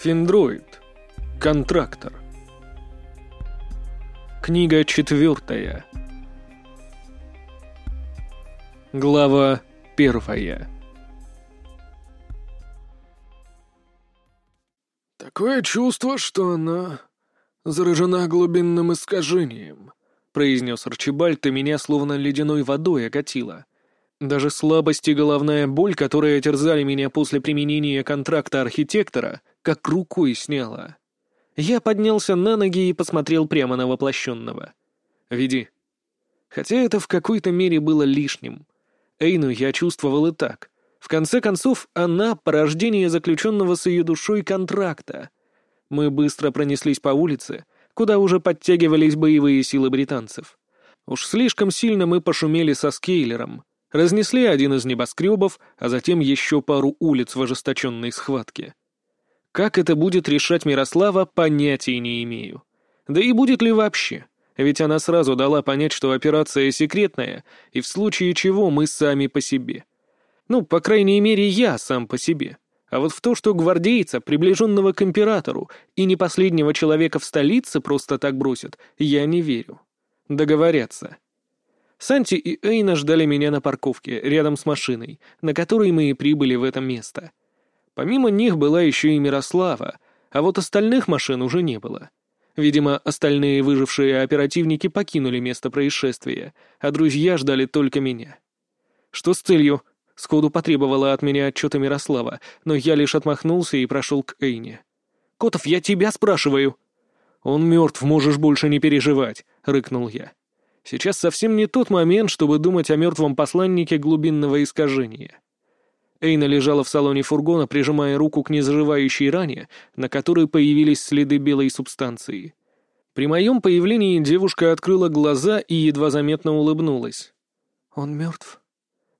Финдроид. Контрактор. Книга четвертая. Глава первая. «Такое чувство, что она заражена глубинным искажением», — произнес Арчибальд, и меня словно ледяной водой окатило. Даже слабость и головная боль, которые терзали меня после применения контракта архитектора, как рукой сняло. Я поднялся на ноги и посмотрел прямо на воплощенного. «Веди». Хотя это в какой-то мере было лишним. Эйну я чувствовал и так. В конце концов, она — порождение заключенного с ее душой контракта. Мы быстро пронеслись по улице, куда уже подтягивались боевые силы британцев. Уж слишком сильно мы пошумели со скейлером. Разнесли один из небоскребов, а затем еще пару улиц в ожесточенной схватке. Как это будет решать Мирослава, понятия не имею. Да и будет ли вообще? Ведь она сразу дала понять, что операция секретная, и в случае чего мы сами по себе. Ну, по крайней мере, я сам по себе. А вот в то, что гвардейца, приближенного к императору, и не последнего человека в столице просто так бросят, я не верю. Договорятся. Санти и Эйна ждали меня на парковке, рядом с машиной, на которой мы и прибыли в это место. Помимо них была еще и Мирослава, а вот остальных машин уже не было. Видимо, остальные выжившие оперативники покинули место происшествия, а друзья ждали только меня. Что с целью? Сходу потребовала от меня отчета Мирослава, но я лишь отмахнулся и прошел к Эйне. «Котов, я тебя спрашиваю!» «Он мертв, можешь больше не переживать», — рыкнул я. «Сейчас совсем не тот момент, чтобы думать о мертвом посланнике глубинного искажения». Эйна лежала в салоне фургона, прижимая руку к незаживающей ране, на которой появились следы белой субстанции. При моем появлении девушка открыла глаза и едва заметно улыбнулась. «Он мертв?»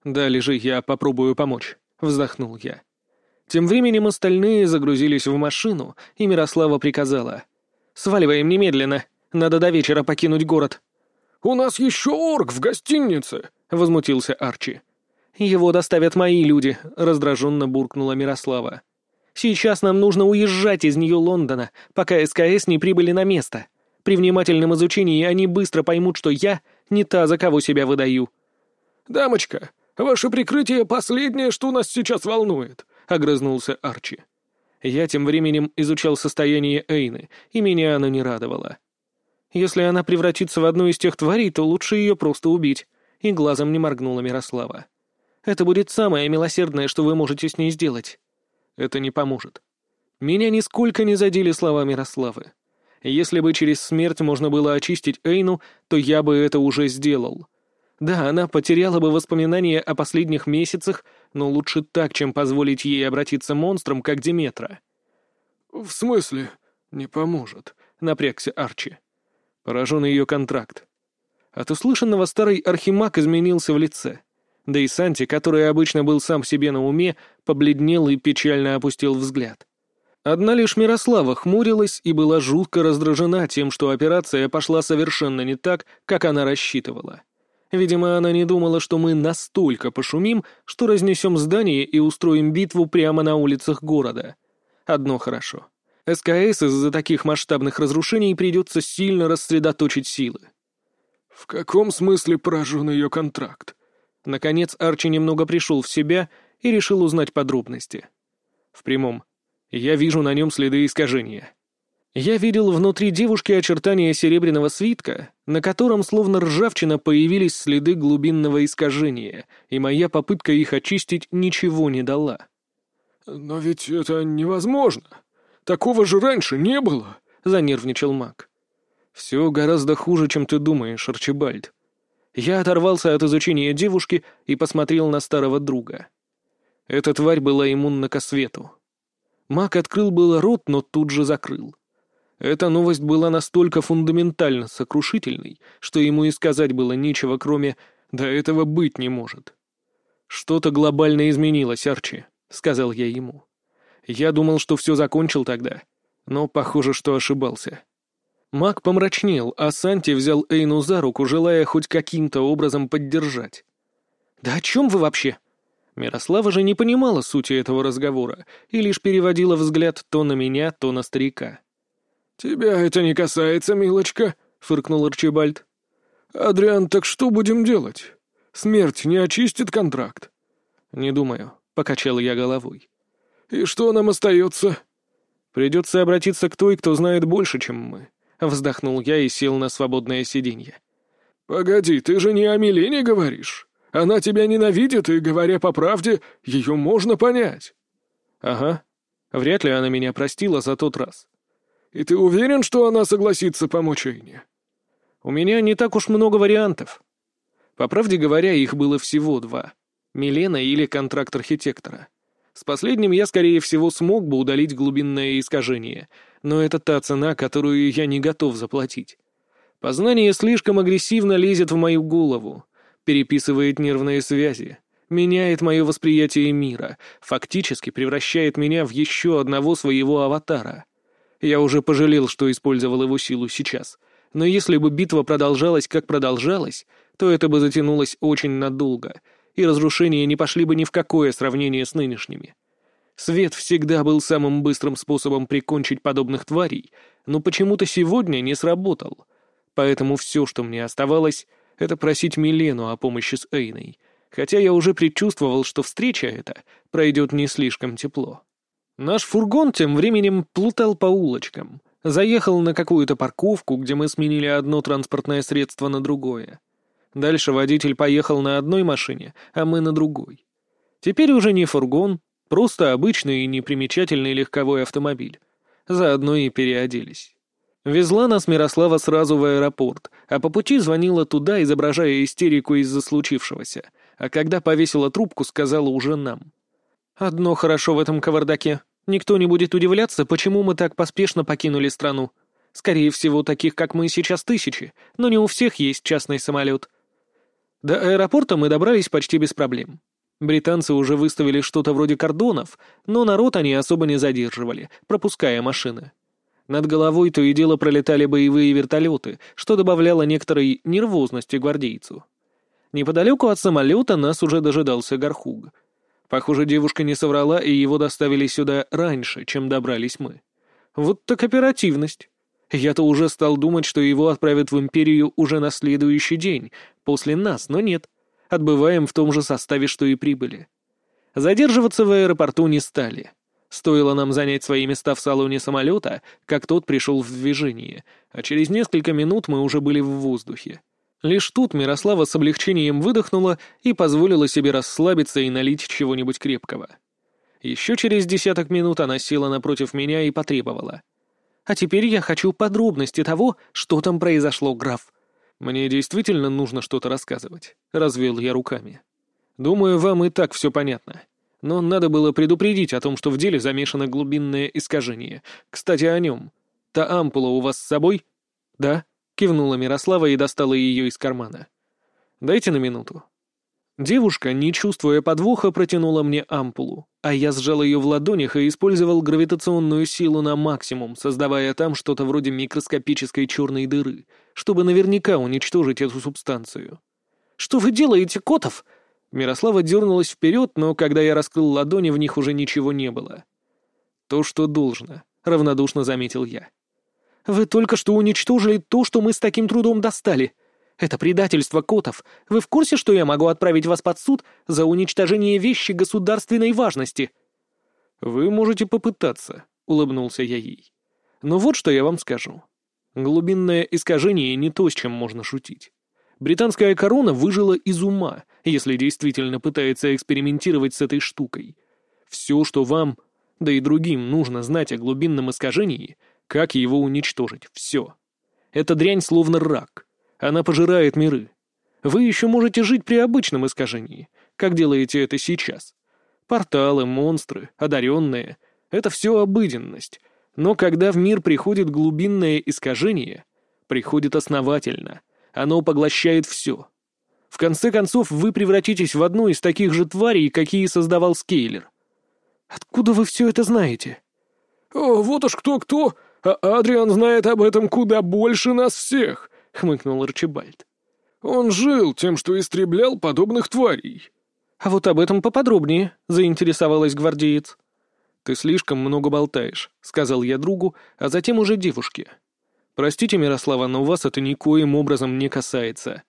«Да, лежи, я попробую помочь», — вздохнул я. Тем временем остальные загрузились в машину, и Мирослава приказала. «Сваливаем немедленно. Надо до вечера покинуть город». «У нас еще орк в гостинице», — возмутился Арчи. «Его доставят мои люди», — раздраженно буркнула Мирослава. «Сейчас нам нужно уезжать из Нью-Лондона, пока СКС не прибыли на место. При внимательном изучении они быстро поймут, что я не та, за кого себя выдаю». «Дамочка, ваше прикрытие — последнее, что нас сейчас волнует», — огрызнулся Арчи. Я тем временем изучал состояние Эйны, и меня оно не радовало. Если она превратится в одну из тех тварей, то лучше ее просто убить. И глазом не моргнула Мирослава. Это будет самое милосердное, что вы можете с ней сделать. Это не поможет. Меня нисколько не задели слова Мирославы. Если бы через смерть можно было очистить Эйну, то я бы это уже сделал. Да, она потеряла бы воспоминания о последних месяцах, но лучше так, чем позволить ей обратиться монстром, как Диметра. «В смысле? Не поможет», — напрягся Арчи. Поражен ее контракт. От услышанного старый архимаг изменился в лице. Да и Санти, который обычно был сам себе на уме, побледнел и печально опустил взгляд. Одна лишь Мирослава хмурилась и была жутко раздражена тем, что операция пошла совершенно не так, как она рассчитывала. Видимо, она не думала, что мы настолько пошумим, что разнесем здание и устроим битву прямо на улицах города. Одно хорошо. СКС из-за таких масштабных разрушений придется сильно рассредоточить силы. «В каком смысле поражен ее контракт?» Наконец Арчи немного пришел в себя и решил узнать подробности. В прямом. Я вижу на нем следы искажения. Я видел внутри девушки очертания серебряного свитка, на котором словно ржавчина появились следы глубинного искажения, и моя попытка их очистить ничего не дала. «Но ведь это невозможно. Такого же раньше не было», — занервничал маг. «Все гораздо хуже, чем ты думаешь, Арчибальд. Я оторвался от изучения девушки и посмотрел на старого друга. Эта тварь была иммунна ко свету. Маг открыл было рот, но тут же закрыл. Эта новость была настолько фундаментально сокрушительной, что ему и сказать было нечего, кроме «да этого быть не может». «Что-то глобально изменилось, Арчи», — сказал я ему. «Я думал, что все закончил тогда, но похоже, что ошибался». Маг помрачнел, а Санти взял Эйну за руку, желая хоть каким-то образом поддержать. «Да о чем вы вообще?» Мирослава же не понимала сути этого разговора и лишь переводила взгляд то на меня, то на старика. «Тебя это не касается, милочка», — фыркнул Арчибальд. «Адриан, так что будем делать? Смерть не очистит контракт?» «Не думаю», — покачал я головой. «И что нам остается?» «Придется обратиться к той, кто знает больше, чем мы», — вздохнул я и сел на свободное сиденье. «Погоди, ты же не о Милене говоришь? Она тебя ненавидит, и, говоря по правде, ее можно понять». «Ага. Вряд ли она меня простила за тот раз». «И ты уверен, что она согласится помочь Эйне?» «У меня не так уж много вариантов. По правде говоря, их было всего два. Милена или контракт архитектора. С последним я, скорее всего, смог бы удалить глубинное искажение, но это та цена, которую я не готов заплатить. Познание слишком агрессивно лезет в мою голову, переписывает нервные связи, меняет мое восприятие мира, фактически превращает меня в еще одного своего аватара. Я уже пожалел, что использовал его силу сейчас, но если бы битва продолжалась, как продолжалась, то это бы затянулось очень надолго, и разрушения не пошли бы ни в какое сравнение с нынешними. Свет всегда был самым быстрым способом прикончить подобных тварей, но почему-то сегодня не сработал — Поэтому все, что мне оставалось, это просить Милену о помощи с Эйной, хотя я уже предчувствовал, что встреча эта пройдет не слишком тепло. Наш фургон тем временем плутал по улочкам, заехал на какую-то парковку, где мы сменили одно транспортное средство на другое. Дальше водитель поехал на одной машине, а мы на другой. Теперь уже не фургон, просто обычный и непримечательный легковой автомобиль. Заодно и переоделись. Везла нас Мирослава сразу в аэропорт, а по пути звонила туда, изображая истерику из-за случившегося, а когда повесила трубку, сказала уже нам. «Одно хорошо в этом кавардаке. Никто не будет удивляться, почему мы так поспешно покинули страну. Скорее всего, таких, как мы, сейчас тысячи, но не у всех есть частный самолет». До аэропорта мы добрались почти без проблем. Британцы уже выставили что-то вроде кордонов, но народ они особо не задерживали, пропуская машины. Над головой то и дело пролетали боевые вертолеты, что добавляло некоторой нервозности гвардейцу. Неподалеку от самолета нас уже дожидался Гархуг. Похоже, девушка не соврала, и его доставили сюда раньше, чем добрались мы. Вот так оперативность. Я-то уже стал думать, что его отправят в Империю уже на следующий день, после нас, но нет. Отбываем в том же составе, что и прибыли. Задерживаться в аэропорту не стали. Стоило нам занять свои места в салоне самолета, как тот пришел в движение, а через несколько минут мы уже были в воздухе. Лишь тут Мирослава с облегчением выдохнула и позволила себе расслабиться и налить чего-нибудь крепкого. Еще через десяток минут она села напротив меня и потребовала. «А теперь я хочу подробности того, что там произошло, граф». «Мне действительно нужно что-то рассказывать», — развел я руками. «Думаю, вам и так все понятно но надо было предупредить о том, что в деле замешано глубинное искажение. Кстати, о нем. Та ампула у вас с собой? Да? Кивнула Мирослава и достала ее из кармана. Дайте на минуту. Девушка, не чувствуя подвоха, протянула мне ампулу, а я сжал ее в ладонях и использовал гравитационную силу на максимум, создавая там что-то вроде микроскопической черной дыры, чтобы наверняка уничтожить эту субстанцию. «Что вы делаете, Котов?» Мирослава дернулась вперед, но когда я раскрыл ладони, в них уже ничего не было. «То, что должно», — равнодушно заметил я. «Вы только что уничтожили то, что мы с таким трудом достали. Это предательство котов. Вы в курсе, что я могу отправить вас под суд за уничтожение вещи государственной важности?» «Вы можете попытаться», — улыбнулся я ей. «Но вот что я вам скажу. Глубинное искажение не то, с чем можно шутить. Британская корона выжила из ума, если действительно пытается экспериментировать с этой штукой. Все, что вам, да и другим, нужно знать о глубинном искажении, как его уничтожить, все. Эта дрянь словно рак. Она пожирает миры. Вы еще можете жить при обычном искажении, как делаете это сейчас. Порталы, монстры, одаренные — это все обыденность. Но когда в мир приходит глубинное искажение, приходит основательно — оно поглощает все. В конце концов, вы превратитесь в одну из таких же тварей, какие создавал Скейлер. Откуда вы все это знаете? «О, вот уж кто-кто, а Адриан знает об этом куда больше нас всех», — хмыкнул Арчибальд. «Он жил тем, что истреблял подобных тварей. «А вот об этом поподробнее», — заинтересовалась гвардеец. «Ты слишком много болтаешь», — сказал я другу, а затем уже девушке. «Простите, Мирослава, но вас это никоим образом не касается».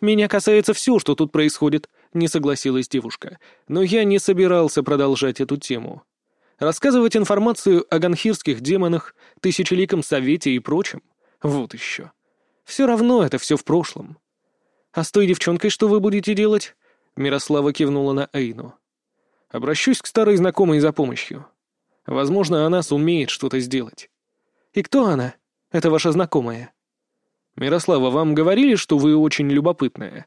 «Меня касается все, что тут происходит», — не согласилась девушка. Но я не собирался продолжать эту тему. Рассказывать информацию о ганхирских демонах, тысячеликом совете и прочем — вот еще. Все равно это все в прошлом. «А с той девчонкой что вы будете делать?» Мирослава кивнула на Эйну. «Обращусь к старой знакомой за помощью. Возможно, она сумеет что-то сделать». «И кто она? Это ваша знакомая?» «Мирослава, вам говорили, что вы очень любопытная?»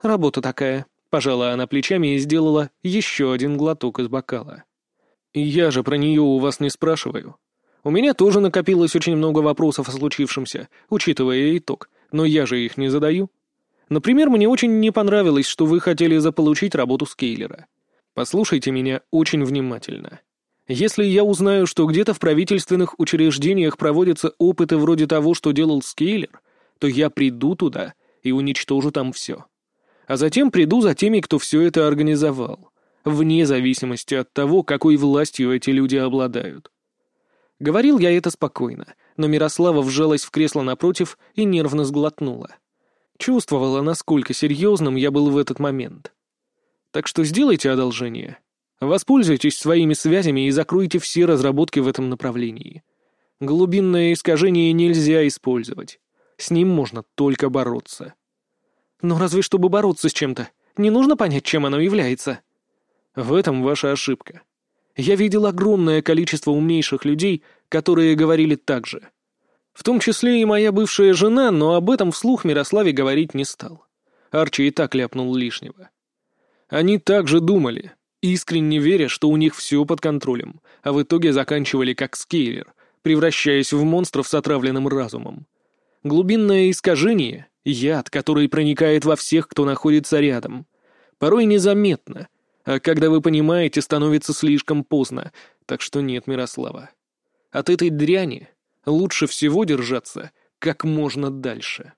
«Работа такая», — пожала она плечами и сделала еще один глоток из бокала. «Я же про нее у вас не спрашиваю. У меня тоже накопилось очень много вопросов о случившемся, учитывая итог, но я же их не задаю. Например, мне очень не понравилось, что вы хотели заполучить работу Скейлера. Послушайте меня очень внимательно. Если я узнаю, что где-то в правительственных учреждениях проводятся опыты вроде того, что делал Скейлер, то я приду туда и уничтожу там все. А затем приду за теми, кто все это организовал, вне зависимости от того, какой властью эти люди обладают. Говорил я это спокойно, но Мирослава вжалась в кресло напротив и нервно сглотнула. Чувствовала, насколько серьезным я был в этот момент. Так что сделайте одолжение. Воспользуйтесь своими связями и закройте все разработки в этом направлении. Глубинное искажение нельзя использовать. С ним можно только бороться. Но разве чтобы бороться с чем-то, не нужно понять, чем оно является? В этом ваша ошибка. Я видел огромное количество умнейших людей, которые говорили так же. В том числе и моя бывшая жена, но об этом вслух Мирославе говорить не стал. Арчи и так ляпнул лишнего. Они также думали, искренне веря, что у них все под контролем, а в итоге заканчивали как скейлер, превращаясь в монстров с отравленным разумом. Глубинное искажение — яд, который проникает во всех, кто находится рядом. Порой незаметно, а когда вы понимаете, становится слишком поздно, так что нет, Мирослава. От этой дряни лучше всего держаться как можно дальше.